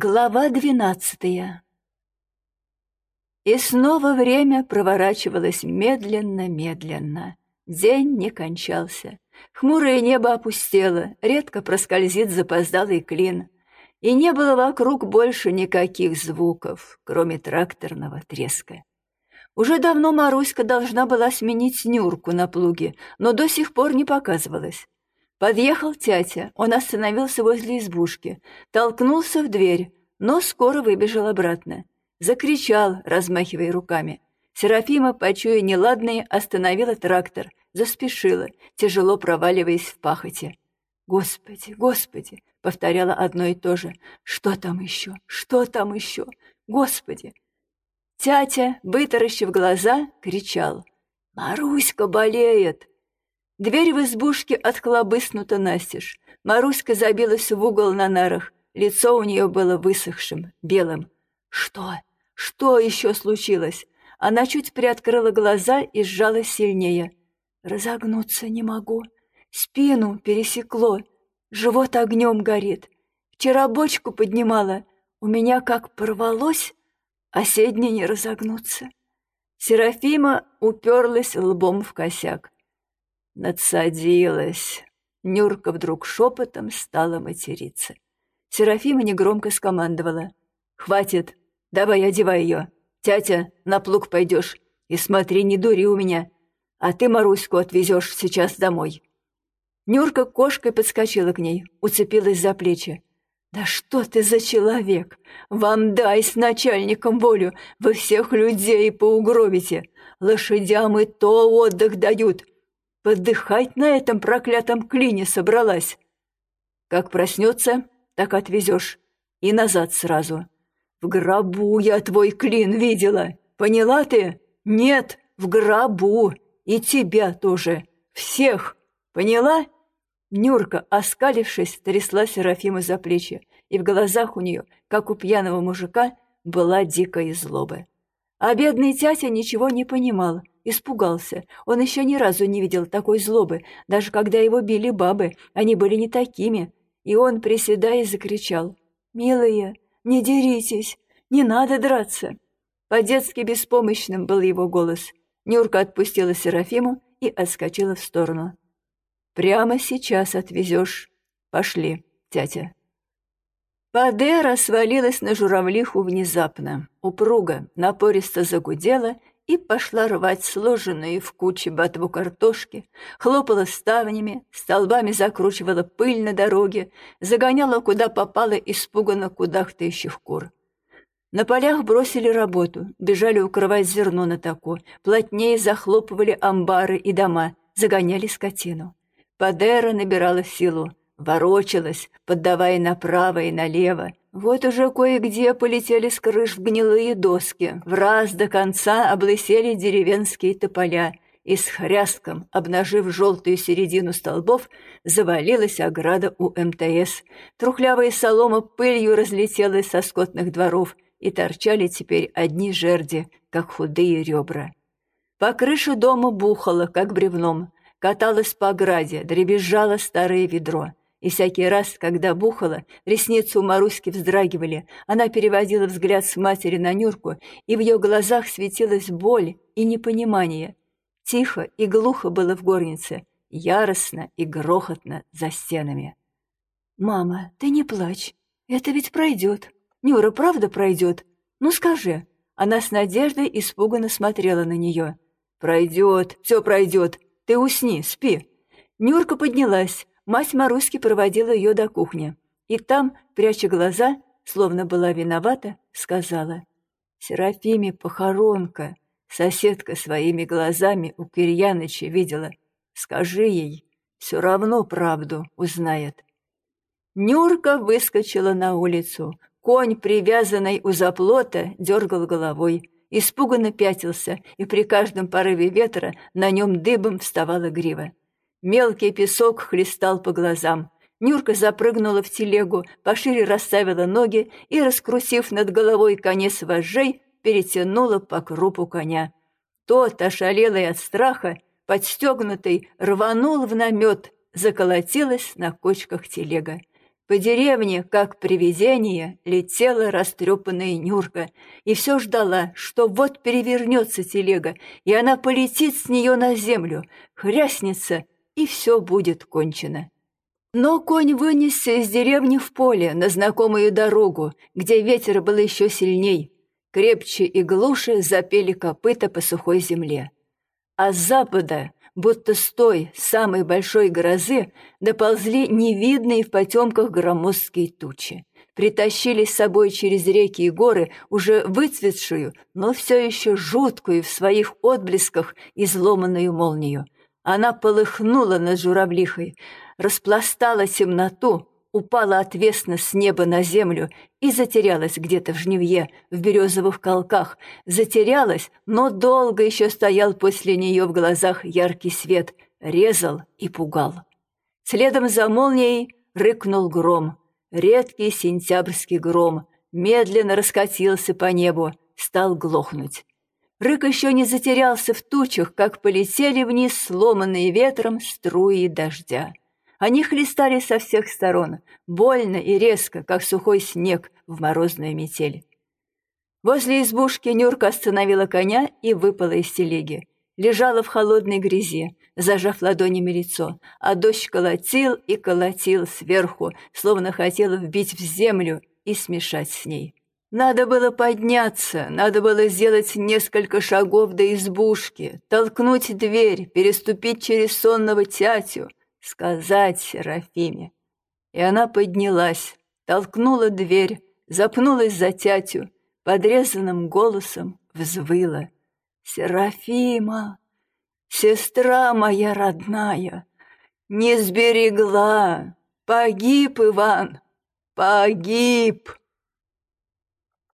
Глава двенадцатая И снова время проворачивалось медленно-медленно. День не кончался. Хмурое небо опустело, редко проскользит запоздалый клин. И не было вокруг больше никаких звуков, кроме тракторного треска. Уже давно Маруська должна была сменить Нюрку на плуге, но до сих пор не показывалась. Подъехал тятя, он остановился возле избушки, толкнулся в дверь, но скоро выбежал обратно. Закричал, размахивая руками. Серафима, почуя неладное, остановила трактор, заспешила, тяжело проваливаясь в пахоте. «Господи, Господи!» — повторяла одно и то же. «Что там еще? Что там еще? Господи!» Тятя, вытаращив глаза, кричал. «Маруська болеет! Дверь в избушке отхлобыснута настежь. Маруська забилась в угол на нарах. Лицо у нее было высохшим, белым. Что? Что еще случилось? Она чуть приоткрыла глаза и сжалась сильнее. Разогнуться не могу. Спину пересекло. Живот огнем горит. Вчера бочку поднимала. У меня как порвалось, а седни не разогнуться. Серафима уперлась лбом в косяк. Надсадилась. Нюрка вдруг шепотом стала материться. Серафима негромко скомандовала. «Хватит! Давай одевай ее! Тятя, на плуг пойдешь! И смотри, не дури у меня! А ты Маруську отвезешь сейчас домой!» Нюрка кошкой подскочила к ней, уцепилась за плечи. «Да что ты за человек? Вам дай с начальником волю, вы всех людей поугробите. Лошадям и то отдых дают, Подыхать на этом проклятом клине собралась. Как проснется, так отвезешь. И назад сразу. В гробу я твой клин видела. Поняла ты? Нет, в гробу. И тебя тоже. Всех. Поняла? Нюрка, оскалившись, трясла Серафима за плечи, и в глазах у нее, как у пьяного мужика, была дикая злоба. А бедный тятя ничего не понимал, Испугался. Он еще ни разу не видел такой злобы. Даже когда его били бабы, они были не такими. И он, приседая, закричал. «Милые, не деритесь! Не надо драться!» По-детски беспомощным был его голос. Нюрка отпустила Серафиму и отскочила в сторону. «Прямо сейчас отвезешь. Пошли, тятя». Падера свалилась на журавлиху внезапно. Упруга напористо загудела и пошла рвать сложенные в куче ботву картошки, хлопала ставнями, столбами закручивала пыль на дороге, загоняла куда попало испуганно кудахтающих кур. На полях бросили работу, бежали укрывать зерно на таку, плотнее захлопывали амбары и дома, загоняли скотину. Падера набирала силу, ворочалась, поддавая направо и налево, вот уже кое-где полетели с крыш гнилые доски, в раз до конца облысели деревенские тополя, и с хряском, обнажив желтую середину столбов, завалилась ограда у МТС. Трухлявая солома пылью разлетелась со скотных дворов, и торчали теперь одни жерди, как худые ребра. По крыше дома бухало, как бревном, каталось по ограде, дребезжало старое ведро. И всякий раз, когда бухала, ресницы у Маруськи вздрагивали, она переводила взгляд с матери на Нюрку, и в ее глазах светилась боль и непонимание. Тихо и глухо было в горнице, яростно и грохотно за стенами. «Мама, ты не плачь, это ведь пройдет. Нюра, правда пройдет? Ну скажи». Она с надеждой испуганно смотрела на нее. «Пройдет, все пройдет. Ты усни, спи». Нюрка поднялась, Мать Маруськи проводила ее до кухни, и там, пряча глаза, словно была виновата, сказала, «Серафиме похоронка, соседка своими глазами у Кирьяныча видела. Скажи ей, все равно правду узнает». Нюрка выскочила на улицу. Конь, привязанный у заплота, дергал головой, испуганно пятился, и при каждом порыве ветра на нем дыбом вставала грива. Мелкий песок хлестал по глазам. Нюрка запрыгнула в телегу, пошире расставила ноги и, раскрутив над головой конец вожжей, перетянула по крупу коня. Тот, ошалелый от страха, подстегнутый, рванул в намет, заколотилась на кочках телега. По деревне, как привидение, летела растрепанная Нюрка и все ждала, что вот перевернется телега, и она полетит с нее на землю, хряснется, и все будет кончено. Но конь вынесся из деревни в поле, на знакомую дорогу, где ветер был еще сильней. Крепче и глуше запели копыта по сухой земле. А с запада будто с той самой большой грозы доползли невидные в потемках громоздкие тучи. Притащили с собой через реки и горы уже выцветшую, но все еще жуткую в своих отблесках изломанную молнию. Она полыхнула над журавлихой, распластала темноту, упала отвесно с неба на землю и затерялась где-то в жневье, в березовых колках. Затерялась, но долго еще стоял после нее в глазах яркий свет, резал и пугал. Следом за молнией рыкнул гром. Редкий сентябрьский гром медленно раскатился по небу, стал глохнуть. Рык еще не затерялся в тучах, как полетели вниз сломанные ветром струи дождя. Они хлестали со всех сторон, больно и резко, как сухой снег в морозную метель. Возле избушки Нюрка остановила коня и выпала из телеги. Лежала в холодной грязи, зажав ладонями лицо, а дождь колотил и колотил сверху, словно хотел вбить в землю и смешать с ней. Надо было подняться, надо было сделать несколько шагов до избушки, толкнуть дверь, переступить через сонного тятю, сказать Серафиме. И она поднялась, толкнула дверь, запнулась за тятю, подрезанным голосом взвыла. «Серафима, сестра моя родная, не сберегла, погиб Иван, погиб!»